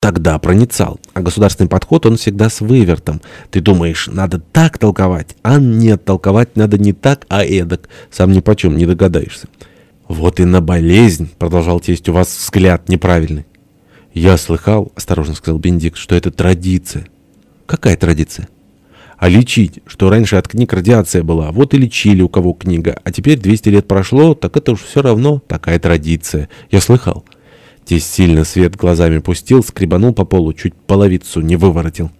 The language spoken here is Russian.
тогда проницал. А государственный подход, он всегда с вывертом. Ты думаешь, надо так толковать, а нет, толковать надо не так, а эдак. Сам ни почем не догадаешься. Вот и на болезнь, продолжал тесть, у вас взгляд неправильный. Я слыхал, осторожно сказал Бендикт, что это традиция. Какая традиция? А лечить, что раньше от книг радиация была, вот и лечили у кого книга, а теперь 200 лет прошло, так это уж все равно такая традиция. Я слыхал. Тесть сильно свет глазами пустил, скребанул по полу, чуть половицу не выворотил.